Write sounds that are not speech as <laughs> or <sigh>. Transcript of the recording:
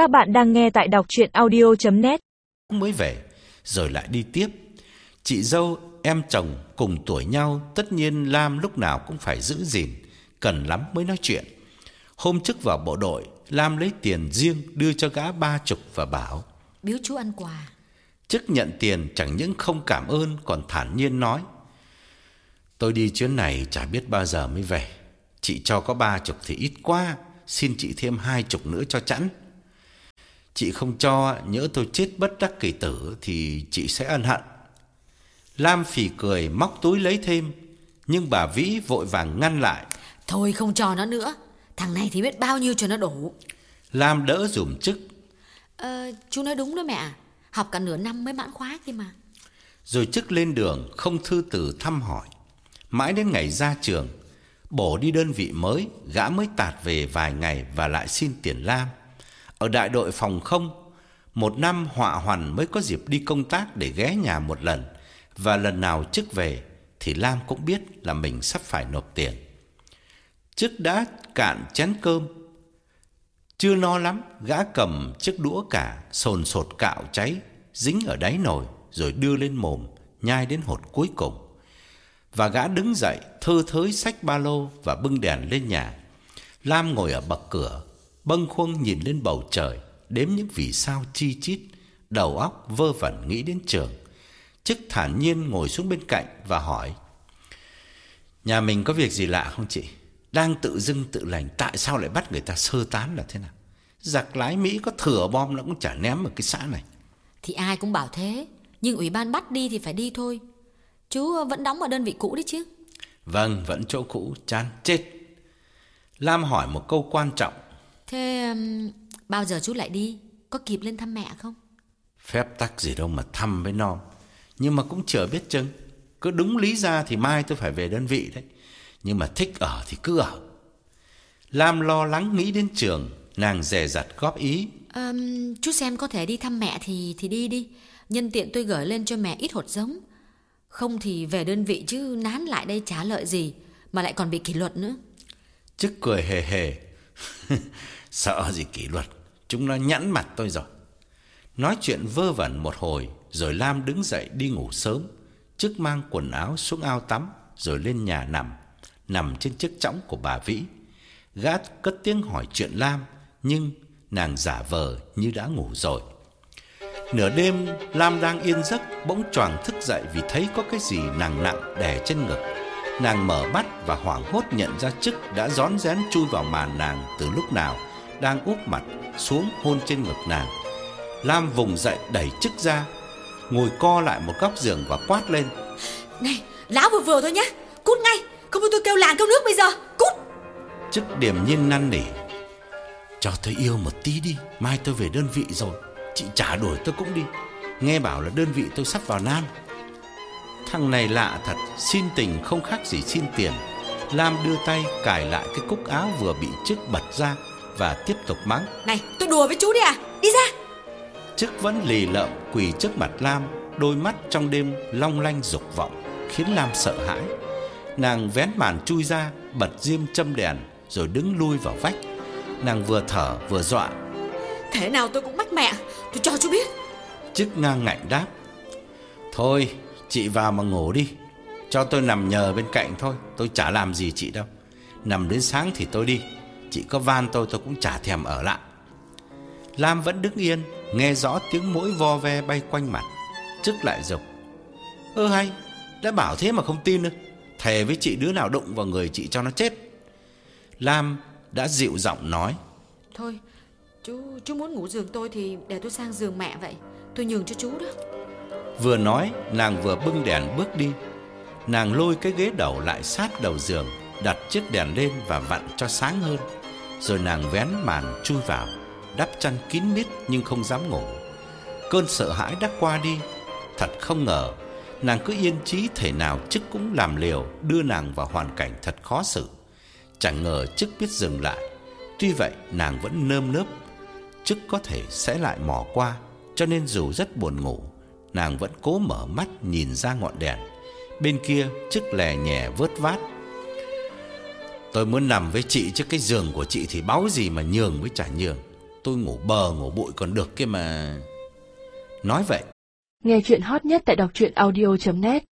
Các bạn đang nghe tại đọc chuyện audio.net Mới về, rồi lại đi tiếp. Chị dâu, em chồng cùng tuổi nhau, tất nhiên Lam lúc nào cũng phải giữ gìn, cần lắm mới nói chuyện. Hôm trước vào bộ đội, Lam lấy tiền riêng đưa cho gã ba chục và bảo. Biếu chú ăn quà. Chức nhận tiền chẳng những không cảm ơn còn thản nhiên nói. Tôi đi chuyến này chả biết bao giờ mới về. Chị cho có ba chục thì ít quá, xin chị thêm hai chục nữa cho chẵn. Chị không cho, nhỡ tôi chết bất đắc kỳ tử thì chị sẽ ân hận. Lam phì cười móc túi lấy thêm, nhưng bà Vĩ vội vàng ngăn lại. Thôi không cho nó nữa. Thằng này thì biết bao nhiêu cho nó đủ. Lam đỡ dùm chức, Ờ, chú nói đúng đó mẹ. Học cả nửa năm mới mãn khóa kia mà. rồi chức lên đường không thư từ thăm hỏi. Mãi đến ngày ra trường, bổ đi đơn vị mới, gã mới tạt về vài ngày và lại xin tiền Lam. Ở đại đội phòng không, một năm họa hoàn mới có dịp đi công tác để ghé nhà một lần, và lần nào chức về thì Lam cũng biết là mình sắp phải nộp tiền. Chức đã cạn chén cơm, chưa no lắm, gã cầm chiếc đũa cả sồn sột cạo cháy dính ở đáy nồi rồi đưa lên mồm, nhai đến hột cuối cùng. Và gã đứng dậy, thơ thới xách ba lô và bưng đèn lên nhà. Lam ngồi ở bậc cửa, bâng khuâng nhìn lên bầu trời, đếm những vì sao chi chít, đầu óc vơ vẩn nghĩ đến trường. Chức thản nhiên ngồi xuống bên cạnh và hỏi: "Nhà mình có việc gì lạ không chị? Đang tự dưng tự lành, tại sao lại bắt người ta sơ tán là thế nào? Giặc lái Mỹ có thừa bom nó cũng chả ném ở cái xã này." Thì ai cũng bảo thế. Nhưng ủy ban bắt đi thì phải đi thôi. Chú vẫn đóng ở đơn vị cũ đấy chứ. Vâng, vẫn chỗ cũ, chán chết. Lam hỏi một câu quan trọng, Thế um, bao giờ chú lại đi? Có kịp lên thăm mẹ không? phép tắc gì đâu mà thăm với non. Nhưng mà cũng chưa biết chừng. Cứ đúng lý ra thì mai tôi phải về đơn vị đấy. Nhưng mà thích ở thì cứ ở. Lam lo lắng nghĩ đến trường, nàng dè dặt góp ý. Ờm, chú xem có thể đi thăm mẹ thì thì đi đi. Nhân tiện tôi gửi lên cho mẹ ít hột giống. Không thì về đơn vị chứ nán lại đây trả lợi gì mà lại còn bị kỷ luật nữa. Chức cười hề hề. <laughs> Sợ gì kỷ luật, chúng nó nhẵn mặt tôi rồi. Nói chuyện vơ vẩn một hồi, rồi Lam đứng dậy đi ngủ sớm. Chức mang quần áo xuống ao tắm, rồi lên nhà nằm, nằm trên chiếc chõng của bà Vĩ. Gã cất tiếng hỏi chuyện Lam, nhưng nàng giả vờ như đã ngủ rồi. Nửa đêm, Lam đang yên giấc, bỗng choàng thức dậy vì thấy có cái gì nặng nặng đè trên ngực. Nàng mở mắt và hoảng hốt nhận ra chức đã rón rén chui vào màn nàng từ lúc nào, đang úp mặt xuống hôn trên ngực nàng. Lam vùng dậy đẩy chức ra, ngồi co lại một góc giường và quát lên. Này, lão vừa vừa thôi nhá. Cút ngay, không tôi kêu làng kêu nước bây giờ. Cút. Chức điềm nhiên năn nỉ. Cho tôi yêu một tí đi, mai tôi về đơn vị rồi. Chị trả đuổi tôi cũng đi. Nghe bảo là đơn vị tôi sắp vào Nam. Thằng này lạ thật, xin tình không khác gì xin tiền. Lam đưa tay cài lại cái cúc áo vừa bị chức bật ra và tiếp tục mắng. Này, tôi đùa với chú đi à? Đi ra. Chức vẫn lì lợm quỳ trước mặt Lam, đôi mắt trong đêm long lanh dục vọng, khiến Lam sợ hãi. Nàng vén màn chui ra, bật diêm châm đèn, rồi đứng lui vào vách. Nàng vừa thở vừa dọa, Thế nào tôi cũng bắt mẹ. Tôi cho chú biết. Chức ngang ngạnh đáp Thôi chị vào mà ngủ đi Cho tôi nằm nhờ bên cạnh thôi Tôi chả làm gì chị đâu Nằm đến sáng thì tôi đi Chị có van tôi tôi cũng chả thèm ở lại. Lam vẫn đứng yên Nghe rõ tiếng mũi vo ve bay quanh mặt Chức lại dục Ơ hay Đã bảo thế mà không tin nữa. Thề với chị đứa nào đụng vào người chị cho nó chết. Lam đã dịu giọng nói. Thôi, chú chú muốn ngủ giường tôi thì để tôi sang giường mẹ vậy. Tôi nhường cho chú đó. Vừa nói nàng vừa bưng đèn bước đi. Nàng lôi cái ghế đầu lại sát đầu giường Đặt chiếc đèn lên và vặn cho sáng hơn rồi nàng vén màn chui vào, Đắp chăn kín mít nhưng không dám ngủ. Cơn sợ hãi đã qua đi. Thật không ngờ, Nàng cứ yên chí thể nào chức cũng làm liều Đưa nàng vào hoàn cảnh thật khó xử. Chẳng ngờ chức biết dừng lại. Tuy vậy, nàng vẫn nơm nớp. Chức có thể sẽ lại mò qua, Cho nên dù rất buồn ngủ, Nàng vẫn cố mở mắt nhìn ra ngọn đèn. Bên kia, chức lè nhẹ vớt vát. Tôi muốn nằm với chị chứ cái giường của chị thì báo gì mà nhường với chả nhường tôi ngủ bờ, ngủ bụi còn được kia mà. Nói vậy. Nghe chuyện hot nhất tại đọc truyện audio.net